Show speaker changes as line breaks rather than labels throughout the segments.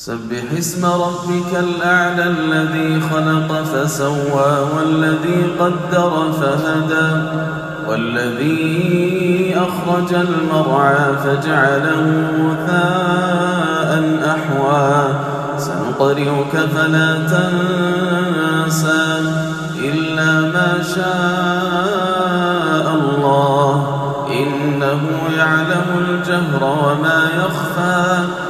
سبح اسم ربك الأعلى الذي خلق فسوى والذي قدر فهدى والذي أخرج المرعى فجعله ثاء أحوى سنقرئك فلا تنسى إلا ما شاء الله إنه يعلم الجهر وما يخفى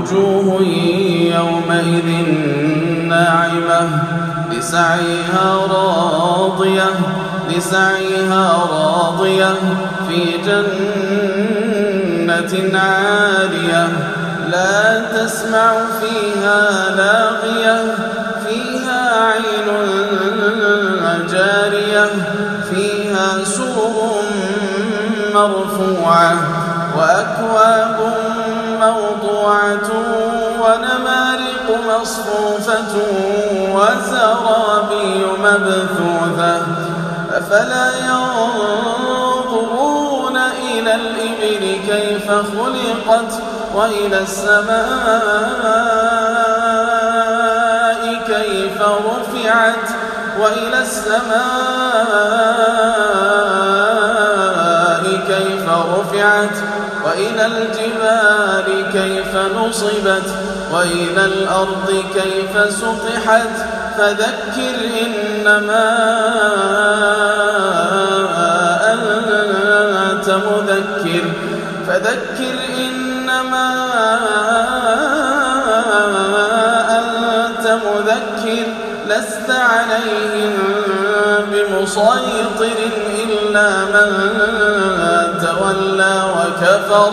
وجوه يومئذ ناعمة. لسعيها راضية لسعيها راضية في جنة عالية. لا تسمع فيها لاغية فيها عين جارية فيها سرر مرفوعة وأكواب موضوعة ونمارق مصفوفة وزرابي مبثوثة. أفلا ينظرون إلى الإبل كيف خلقت وإلى السماء كيف رفعت وإلى السماء كيف رفعت وإلى الجبال كيف نصبت وإلى الأرض كيف سطحت فذكر إنما أنت مذكر فذكر إنما أنت مذكر لست عليهم بمسيطر إلا من تولى وكفر